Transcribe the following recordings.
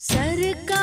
سرکار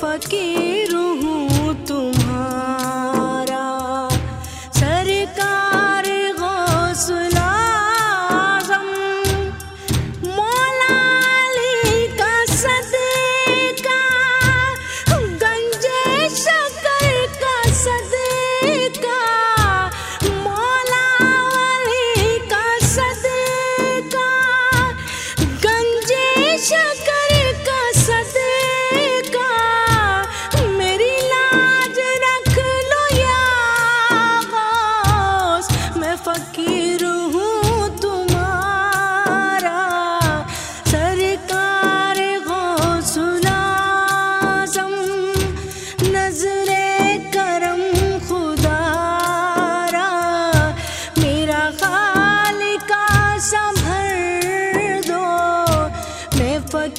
فقیر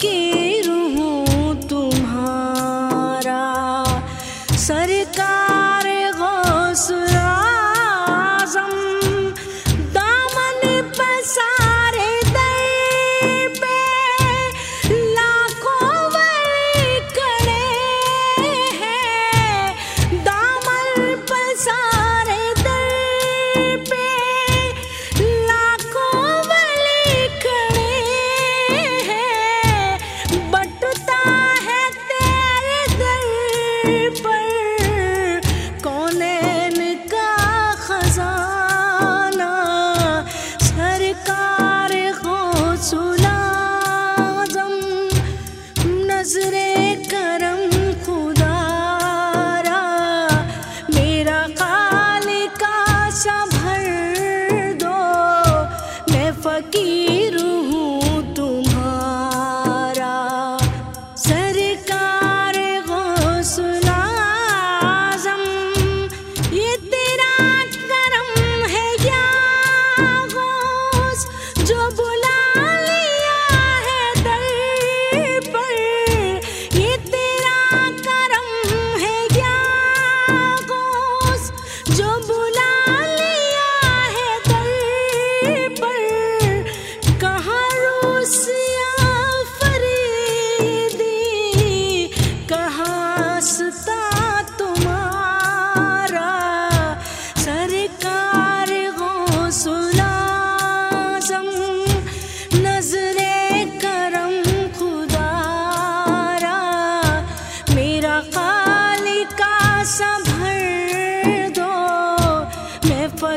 میں فقیر نظریں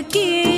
کی